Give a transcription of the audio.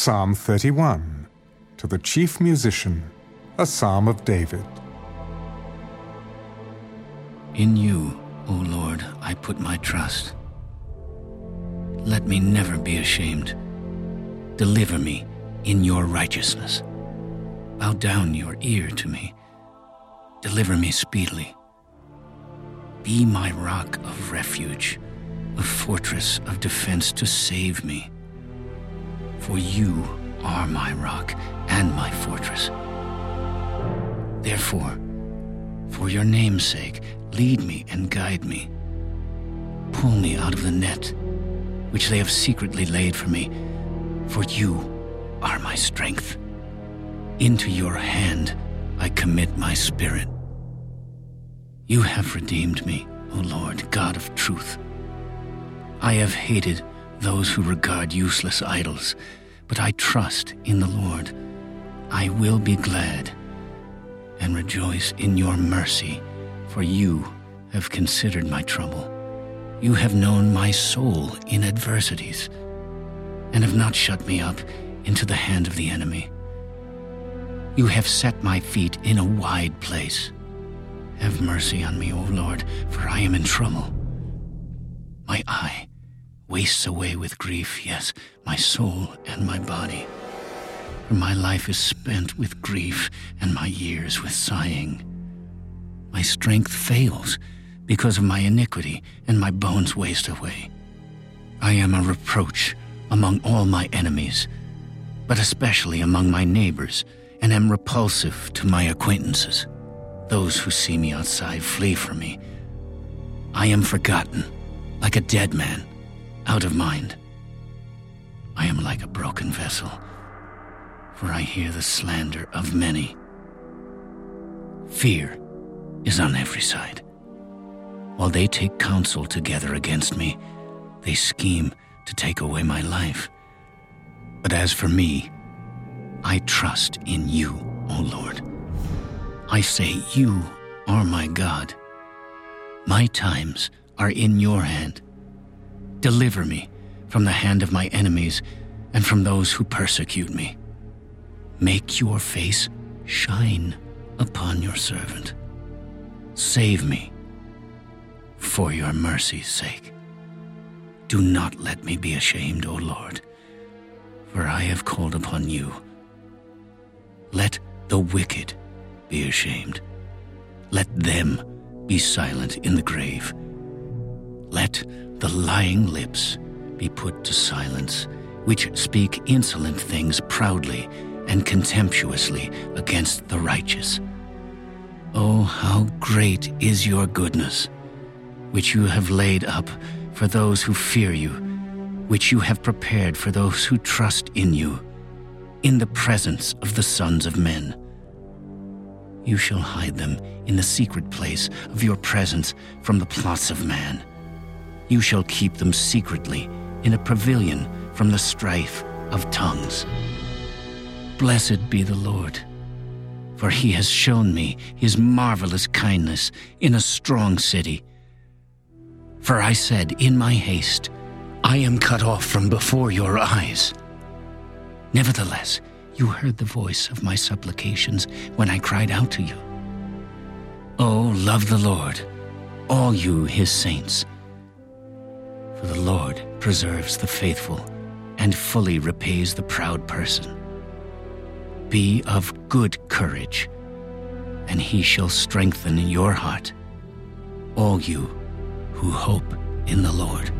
Psalm 31 To the Chief Musician, a Psalm of David. In you, O Lord, I put my trust. Let me never be ashamed. Deliver me in your righteousness. Bow down your ear to me. Deliver me speedily. Be my rock of refuge, a fortress of defense to save me. For you are my rock and my fortress. Therefore, for your name's sake, lead me and guide me. Pull me out of the net which they have secretly laid for me, for you are my strength. Into your hand I commit my spirit. You have redeemed me, O Lord, God of truth. I have hated those who regard useless idols, but I trust in the Lord. I will be glad and rejoice in your mercy, for you have considered my trouble. You have known my soul in adversities, and have not shut me up into the hand of the enemy. You have set my feet in a wide place. Have mercy on me, O Lord, for I am in trouble. My eye wastes away with grief, yes, my soul and my body. For my life is spent with grief, and my years with sighing. My strength fails because of my iniquity, and my bones waste away. I am a reproach among all my enemies, but especially among my neighbors, and am repulsive to my acquaintances. Those who see me outside flee from me. I am forgotten, like a dead man, out of mind. I am like a broken vessel, for I hear the slander of many. Fear is on every side. While they take counsel together against me, they scheme to take away my life. But as for me, I trust in you, O Lord. I say, You are my God. My times are in your hand. Deliver me from the hand of my enemies and from those who persecute me. Make your face shine upon your servant. Save me for your mercy's sake. Do not let me be ashamed, O Lord, for I have called upon you. Let the wicked be ashamed. Let them be silent in the grave. Let the lying lips be put to silence, which speak insolent things proudly and contemptuously against the righteous. Oh, how great is your goodness, which you have laid up for those who fear you, which you have prepared for those who trust in you, in the presence of the sons of men. You shall hide them in the secret place of your presence from the plots of man. You shall keep them secretly in a pavilion from the strife of tongues. Blessed be the Lord, for he has shown me his marvelous kindness in a strong city. For I said in my haste, I am cut off from before your eyes. Nevertheless, you heard the voice of my supplications when I cried out to you. Oh, love the Lord, all you his saints. For the Lord preserves the faithful and fully repays the proud person. Be of good courage, and he shall strengthen your heart, all you who hope in the Lord.